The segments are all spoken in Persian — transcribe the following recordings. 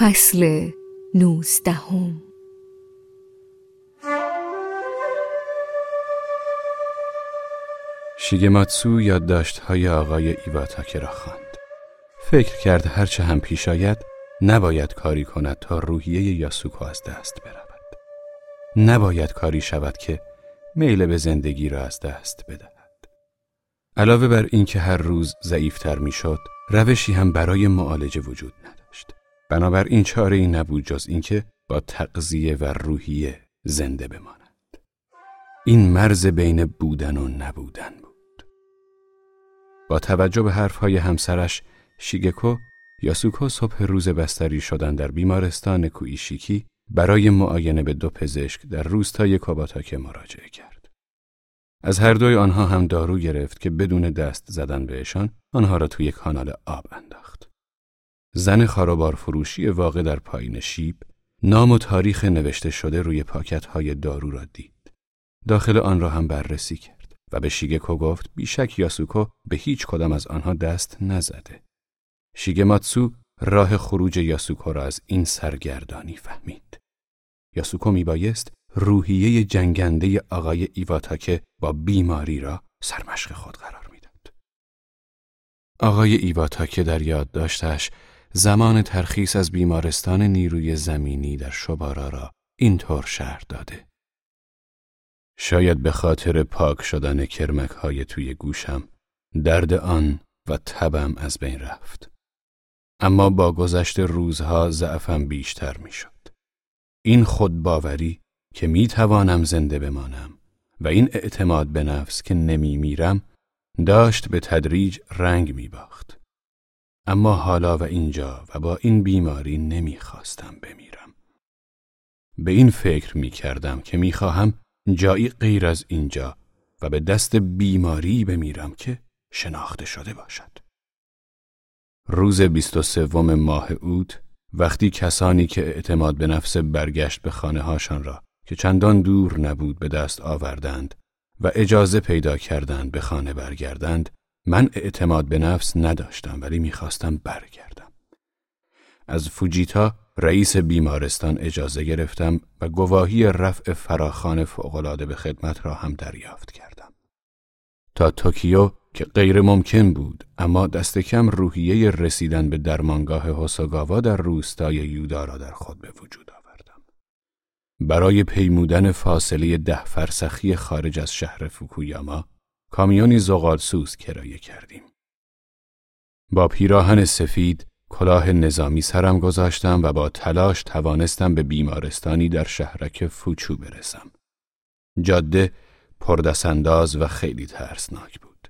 فصل نوزدهم شیگماتسو یادداشت های آقای ایواتاکه را خواند. فکر کرد هرچه هم پیش آید نباید کاری کند تا روحیه یاسوکو از دست برود. نباید کاری شود که میل به زندگی را از دست بدهد. علاوه بر اینکه هر روز ضعیفتر می‌شد، روشی هم برای معالجه وجود نداشت. بنابراین چاره ای نبود جز اینکه با تقضیه و روحیه زنده بماند. این مرز بین بودن و نبودن بود. با توجه به حرفهای همسرش شیگکو یاسوکو صبح روز بستری شدن در بیمارستان کویشیکی برای معاینه به دو پزشک در روستای کاباتاکه مراجعه کرد. از هر دوی آنها هم دارو گرفت که بدون دست زدن بهشان آنها را توی کانال آب انداخت. زن خارابار فروشی واقع در پایین شیب نام و تاریخ نوشته شده روی پاکت های دارو را دید. داخل آن را هم بررسی کرد. و به شیگکو گفت بیشک یاسوکو به هیچ کدام از آنها دست نزده. شیگماتسو راه خروج یاسوکو را از این سرگردانی فهمید. یاسوکو میبایست روحیه جنگنده آقای ایواتاکه با بیماری را سرمشق خود قرار می‌داد. آقای ایواتاکه در یاد داشتش زمان ترخیص از بیمارستان نیروی زمینی در شبارا را اینطور شهر داده. شاید به خاطر پاک شدن کرمک های توی گوشم درد آن و تبم از بین رفت. اما با گذشت روزها ضعفم بیشتر می‌شد. این خودباوری که می توانم زنده بمانم و این اعتماد به نفس که نمی میرم داشت به تدریج رنگ می باخت. اما حالا و اینجا و با این بیماری نمی خواستم بمیرم. به این فکر می کردم که می خواهم جایی غیر از اینجا و به دست بیماری بمیرم که شناخته شده باشد. روز بیست و سوم ماه اوت وقتی کسانی که اعتماد به نفس برگشت به خانه هاشان را که چندان دور نبود به دست آوردند و اجازه پیدا کردند به خانه برگردند من اعتماد به نفس نداشتم ولی می‌خواستم برگردم. از فوجیتا رئیس بیمارستان اجازه گرفتم و گواهی رفع فراخان فوقالعاده به خدمت را هم دریافت کردم. تا توکیو که غیر ممکن بود اما دست کم روحیه رسیدن به درمانگاه هوساگاوا در روستای یودا را در خود به وجود آوردم. برای پیمودن فاصله ده فرسخی خارج از شهر فوکویاما کامیونی زغالسوز کرایه کردیم. با پیراهن سفید کلاه نظامی سرم گذاشتم و با تلاش توانستم به بیمارستانی در شهرک فوچو برسم. جاده پردسنداز و خیلی ترسناک بود.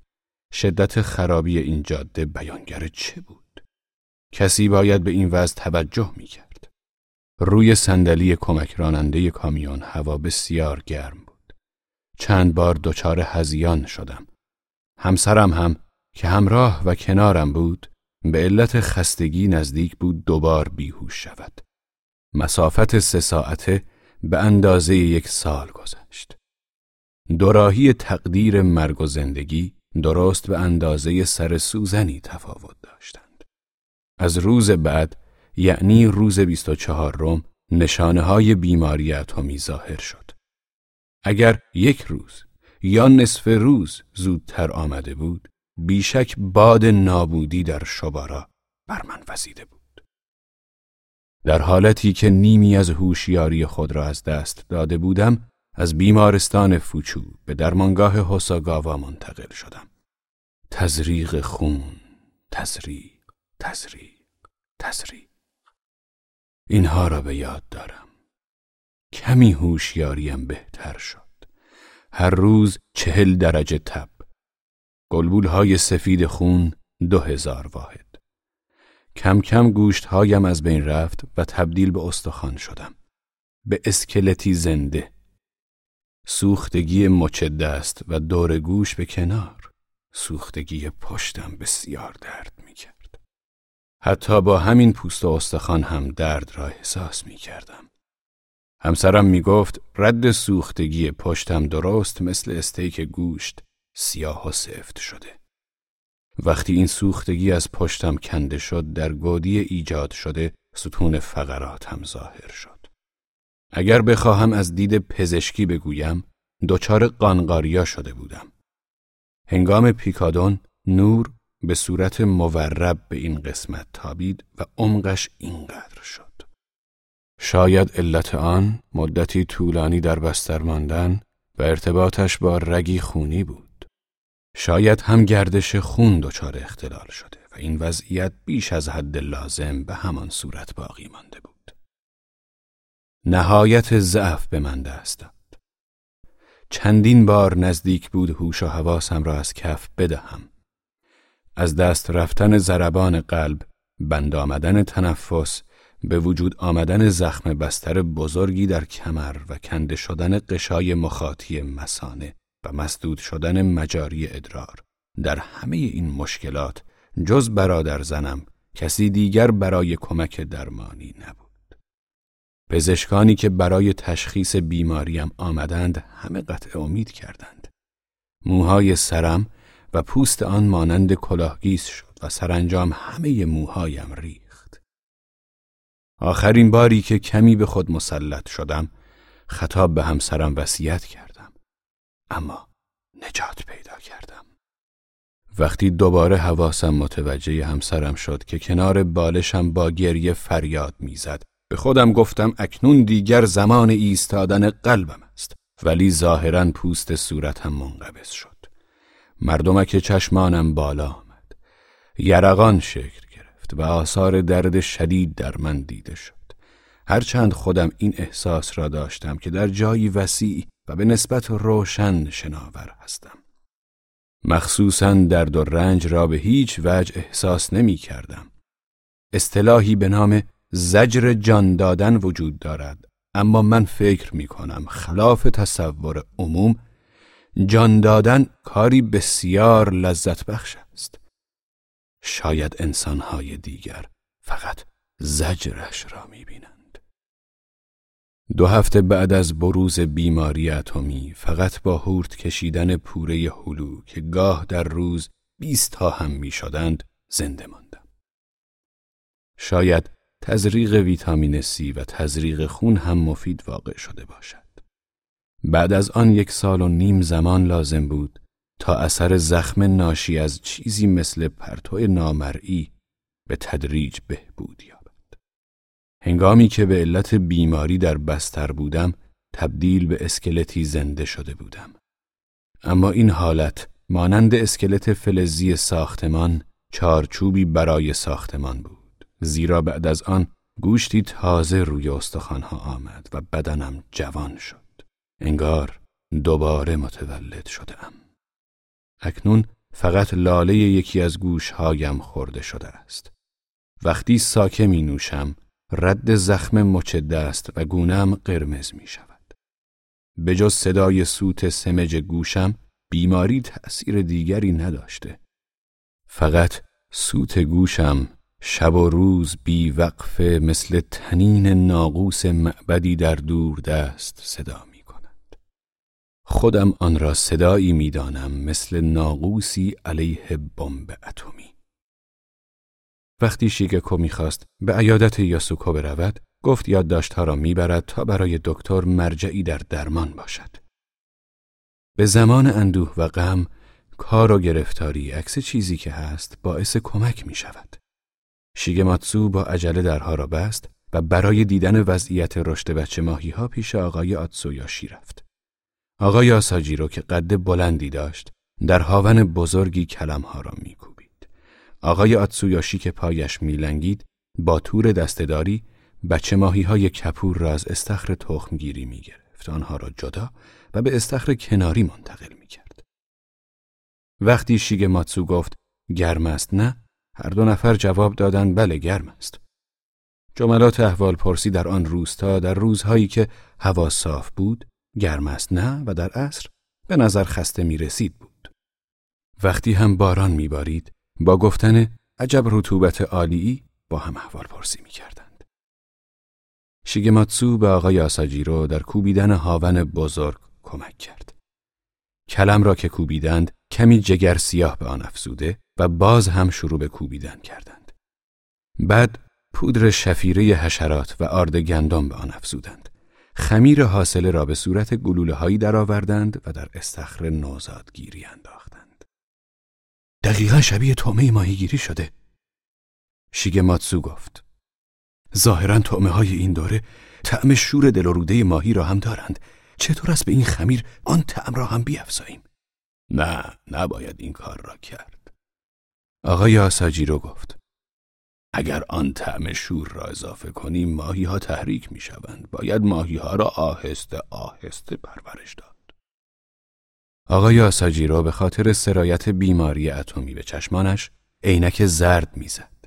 شدت خرابی این جاده بیانگر چه بود؟ کسی باید به این وضع توجه می کرد. روی صندلی کمک راننده کامیون هوا بسیار گرم بود. چند بار دچار هزیان شدم. همسرم هم که همراه و کنارم بود به علت خستگی نزدیک بود دوبار بیهوش شود. مسافت سه ساعته به اندازه یک سال گذشت. دوراهی تقدیر مرگ و زندگی درست به اندازه سر سوزنی تفاوت داشتند. از روز بعد یعنی روز 24 روم نشانه های بیماری اتمی ظاهر شد. اگر یک روز یا نصف روز زودتر آمده بود بیشک باد نابودی در شبارا بر من وزیده بود. در حالتی که نیمی از هوشیاری خود را از دست داده بودم، از بیمارستان فوچو به درمانگاه هوساگاوا منتقل شدم. تزریق خون، تزریق، تزریق، تزریق. اینها را به یاد دارم. کمی هوشیاریم بهتر شد. هر روز چهل درجه تب گلبول های سفید خون دو هزار واحد. کم کم گوشت هایم از بین رفت و تبدیل به استخوان شدم. به اسکلتی زنده. سوختگی مچ دست و دور گوش به کنار. سوختگی پشتم بسیار درد می کرد. حتی با همین پوست و استخوان هم درد را احساس می کردم. همسرم می گفت رد سوختگی پشتم درست مثل استیک گوشت سیاه و سفت شده. وقتی این سوختگی از پشتم کنده شد در گودی ایجاد شده ستون فقراتم ظاهر شد. اگر بخواهم از دید پزشکی بگویم دچار قانقاریا شده بودم. هنگام پیکادون نور به صورت مورب به این قسمت تابید و عمقش اینقدر شد. شاید علت آن مدتی طولانی در بستر ماندن و ارتباطش با رگی خونی بود. شاید هم گردش خون دچار اختلال شده و این وضعیت بیش از حد لازم به همان صورت باقی مانده بود. نهایت ضعف به من دست داد. چندین بار نزدیک بود هوش و حواسم را از کف بدهم. از دست رفتن زربان قلب، بند آمدن تنفس، به وجود آمدن زخم بستر بزرگی در کمر و کنده شدن قشای مخاطی مسانه و مسدود شدن مجاری ادرار در همه این مشکلات جز برادر زنم کسی دیگر برای کمک درمانی نبود. پزشکانی که برای تشخیص بیماریم آمدند همه قطع امید کردند. موهای سرم و پوست آن مانند کلاهگیس شد و سرانجام همه موهایم ریخت. آخرین باری که کمی به خود مسلط شدم خطاب به همسرم وصیت کردم. اما نجات پیدا کردم. وقتی دوباره حواسم متوجه همسرم شد که کنار بالشم با گریه فریاد می‌زد به خودم گفتم اکنون دیگر زمان ایستادن قلبم است ولی ظاهرا پوست صورتم منقبض شد. مردمک چشمانم بالا آمد. یرقان شکل گرفت و آثار درد شدید در من دیده شد. هرچند خودم این احساس را داشتم که در جایی وسیع و به نسبت روشن شناور هستم. مخصوصا درد و رنج را به هیچ وجه احساس نمی کردم. اصطلاحی به نام زجر جان دادن وجود دارد اما من فکر می کنم خلاف تصور عموم جان دادن کاری بسیار لذت بخش است. شاید انسانهای دیگر فقط زجرش را می بینند. دو هفته بعد از بروز بیماری اتمی فقط با هورت کشیدن پوره هلو که گاه در روز بیست تا هم می شدند زنده ماندم. شاید تزریق ویتامین C و تزریق خون هم مفید واقع شده باشد. بعد از آن یک سال و نیم زمان لازم بود تا اثر زخم ناشی از چیزی مثل پرتو نامرئی به تدریج بهبود یابد. هنگامی که به علت بیماری در بستر بودم تبدیل به اسکلتی زنده شده بودم. اما این حالت مانند اسکلت فلزی ساختمان چارچوبی برای ساختمان بود. زیرا بعد از آن گوشتی تازه روی استخوانها آمد و بدنم جوان شد. انگار دوباره متولد شده ام. اکنون فقط لاله یکی از گوشهایم خورده شده است. وقتی ساکه می نوشم رد زخم مچ دست و گونم قرمز می شود. به جز صدای سوت سمج گوشم بیماری تأثیر دیگری نداشته. فقط سوت گوشم شب و روز بی وقفه مثل تنین ناقوس معبدی در دور دست صدا خودم آن را صدایی می‌دانم مثل ناقوسی علیه بمب اتمی. وقتی شیگکو می‌خواست به عیادت یاسوکو برود، گفت یادداشتها را می‌برد تا برای دکتر مرجعی در درمان باشد. به زمان اندوه و غم، کار و گرفتاری عکس چیزی که هست باعث کمک می شود. شیگماتسو با عجله درها را بست و برای دیدن وضعیت رشد بچه ماهی ها پیش آقای آتسویاشی رفت. آقای آساجیرو که قد بلندی داشت در هاون بزرگی کلمها را میکوبید. آقای آتسویاشی که پایش میلنگید با تور دستداری بچه ماهی های کپور را از استخر تخمگیری می گرفت. آنها را جدا و به استخر کناری منتقل می کرد. وقتی شیگ ماتسو گفت گرم است نه هر دو نفر جواب دادند بله گرم است. جملات احوال پرسی در آن روستا در روزهایی که هوا صاف بود گرم است نه و در عصر به نظر خسته می رسید بود. وقتی هم باران می بارید با گفتن عجب رطوبت عالی با هم احوال پرسی می کردند. شیگماتسو به آقای آساجیرو در کوبیدن هاون بزرگ کمک کرد. کلم را که کوبیدند کمی جگر سیاه به آن افزوده و باز هم شروع به کوبیدن کردند. بعد پودر شفیره حشرات و آرد گندم به آن افزودند. خمیر حاصله را به صورت گلوله هایی درآوردند و در استخر نوزادگیری انداختند. دقیقا شبیه تومه ماهیگیری شده. ماتسو گفت. ظاهرا تومه های این دوره طعم شور دل و روده ماهی را هم دارند. چطور است به این خمیر آن طعم را هم بیافزاییم؟ نه، نباید این کار را کرد. آقای آساجیرو گفت. اگر آن طعم شور را اضافه کنیم ماهی ها تحریک می شوند. باید ماهی ها را آهسته آهسته پرورش داد. آقای آساجیرو به خاطر سرایت بیماری اتمی به چشمانش عینک زرد می‌زد.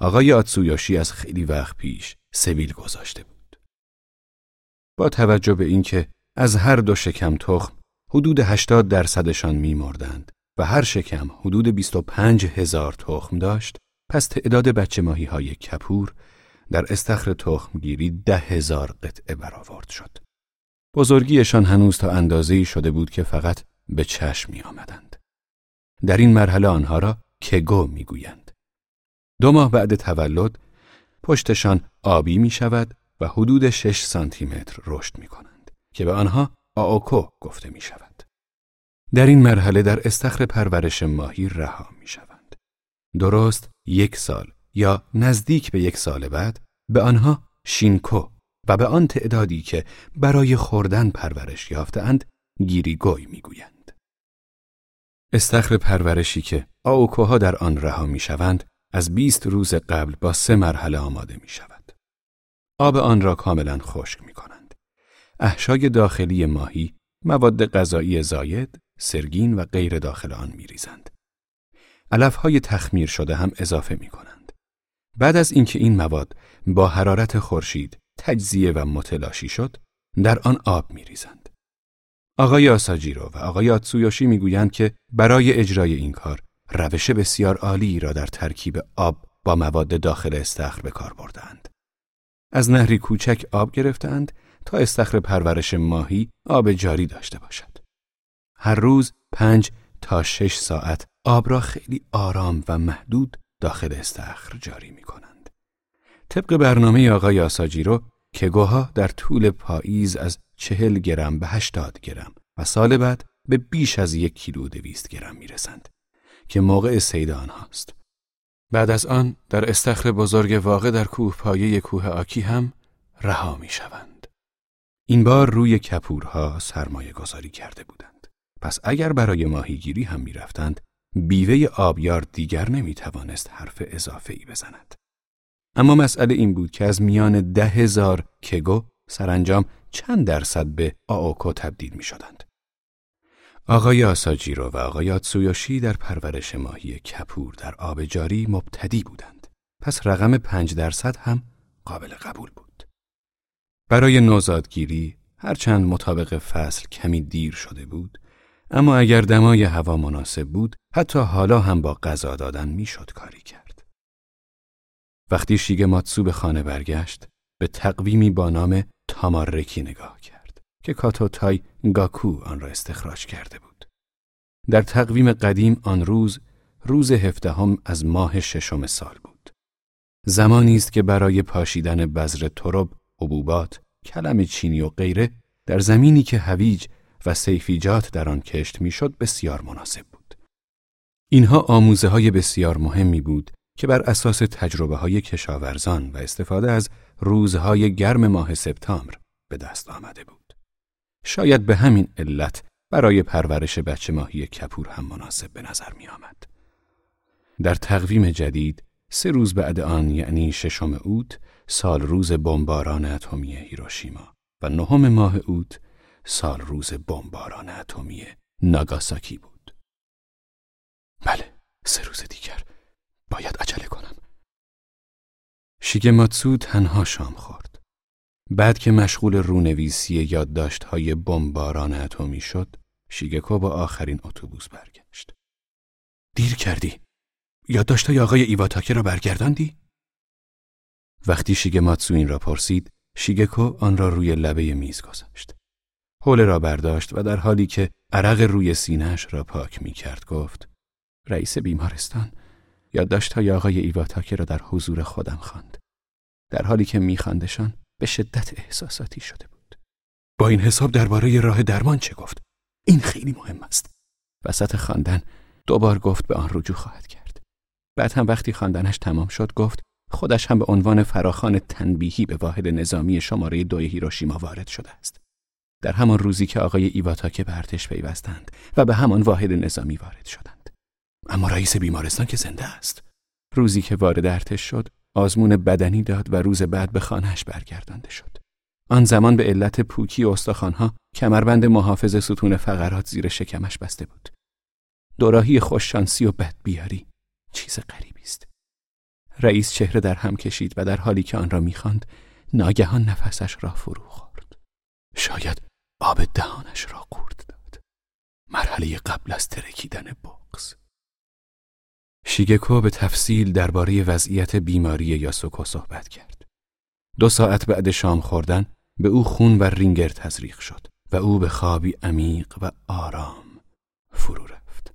آقای آتسویاشی از خیلی وقت پیش سبیل گذاشته بود. با توجه به اینکه از هر دو شکم تخم حدود 80 درصدشان میمردند و هر شکم حدود 25 هزار تخم داشت پس تعداد بچه ماهی های کپور در استخر تخمگیری ده هزار قطعه برآورد شد. بزرگیشان هنوز تا اندازه‌ای شده بود که فقط به چشم می آمدند. در این مرحله آنها را کگو می گویند. دو ماه بعد تولد پشتشان آبی می شود و حدود 6 سانتی متر رشد می کنند که به آنها آوکو گفته می شود. در این مرحله در استخر پرورش ماهی رها می شوند. درست یک سال یا نزدیک به یک سال بعد به آنها شینکو و به آن تعدادی که برای خوردن پرورش یافتهاند گیریگوی می‌گویند. استخر پرورشی که آوکوها در آن رها می‌شوند از 20 روز قبل با سه مرحله آماده می شود. آب آن را کاملا خشک می کنند. احشای داخلی ماهی مواد غذایی زاید، سرگین و غیر داخل آن می ریزند. علف های تخمیر شده هم اضافه می کنند. بعد از اینکه این مواد با حرارت خورشید تجزیه و متلاشی شد، در آن آب می ریزند. آقای آساجیرو و آقای آتسویوشی می‌گویند که برای اجرای این کار روش بسیار عالی را در ترکیب آب با مواد داخل استخر به کار بردند. از نهری کوچک آب گرفتند تا استخر پرورش ماهی آب جاری داشته باشد. هر روز پنج تا شش ساعت آب را خیلی آرام و محدود داخل استخر جاری می کنند. طبق برنامه آقای آساجیرو کگوها در طول پاییز از چهل گرم به هشتاد گرم و سال بعد به بیش از یک کیلو دویست گرم می رسند که موقع سید آنهاست. بعد از آن در استخر بزرگ واقع در کوه پایه کوه آکی هم رها می شوند. این بار روی کپورها سرمایه گذاری کرده بودند. پس اگر برای ماهیگیری هم می رفتند بیوه آبیار دیگر نمی توانست حرف اضافه ای بزند. اما مسئله این بود که از میان ده هزار کگو سرانجام چند درصد به آوکو تبدیل می شدند. آقای آساجیرو و آقای آتسویوشی در پرورش ماهی کپور در آب جاری مبتدی بودند. پس رقم پنج درصد هم قابل قبول بود. برای نوزادگیری هرچند مطابق فصل کمی دیر شده بود، اما اگر دمای هوا مناسب بود، حتی حالا هم با غذا دادن می‌شد کاری کرد. وقتی شیگ ماتسو به خانه برگشت، به تقویمی با نام تامارکی نگاه کرد که کاتو تای گاکو آن را استخراج کرده بود. در تقویم قدیم آن روز روز هفدهم از ماه ششم سال بود. زمانی است که برای پاشیدن بذر ترب، حبوبات، کلم چینی و غیره در زمینی که هویج و سیفیجات در آن کشت می‌شد بسیار مناسب بود. اینها آموزه های بسیار مهمی بود که بر اساس تجربه های کشاورزان و استفاده از روزهای گرم ماه سپتامبر به دست آمده بود. شاید به همین علت برای پرورش بچه ماهی کپور هم مناسب به نظر می آمد. در تقویم جدید سه روز بعد آن یعنی ششم اوت سال روز بمباران اتمی هیروشیما و نهم ماه اوت سال روز بمباران اتمی ناگاساکی بود. بله، سه روز دیگر باید عجله کنم. شیگماتسو تنها شام خورد. بعد که مشغول رونویسی یادداشت‌های بمباران اتمی شد، شیگکو با آخرین اتوبوس برگشت. دیر کردی. یادداشت‌های آقای ایواتاکه را برگرداندی؟ وقتی شیگماتسو این را پرسید، شیگکو آن را روی لبه میز گذاشت. حوله را برداشت و در حالی که عرق روی سینهش را پاک می کرد گفت رئیس بیمارستان یادداشت های آقای ایواتاکه را در حضور خودم خواند. در حالی که میخواندشان به شدت احساساتی شده بود. با این حساب درباره راه درمان چه گفت؟ این خیلی مهم است. وسط خواندن دوبار گفت به آن رجوع خواهد کرد. بعد هم وقتی خواندنش تمام شد گفت خودش هم به عنوان فراخان تنبیهی به واحد نظامی شماره دوی هیروشیما وارد شده است. در همان روزی که آقای ایواتاکه به ارتش پیوستند و به همان واحد نظامی وارد شدند. اما رئیس بیمارستان که زنده است. روزی که وارد ارتش شد، آزمون بدنی داد و روز بعد به خانهش برگردانده شد. آن زمان به علت پوکی استخوانها کمربند محافظ ستون فقرات زیر شکمش بسته بود. دوراهی خوششانسی و بدبیاری چیز غریبی است. رئیس چهره در هم کشید و در حالی که آن را می‌خواند ناگهان نفسش را فرو خورد. شاید آب دهانش را قورت داد. مرحله قبل از ترکیدن بغز. شیگکو به تفصیل درباره وضعیت بیماری یاسوکو صحبت کرد. دو ساعت بعد شام خوردن به او خون و رینگر تزریق شد و او به خوابی عمیق و آرام فرو رفت.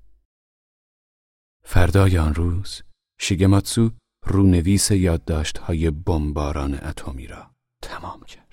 فردای آن روز شیگماتسو رونویس یادداشت های بمباران اتمی را تمام کرد.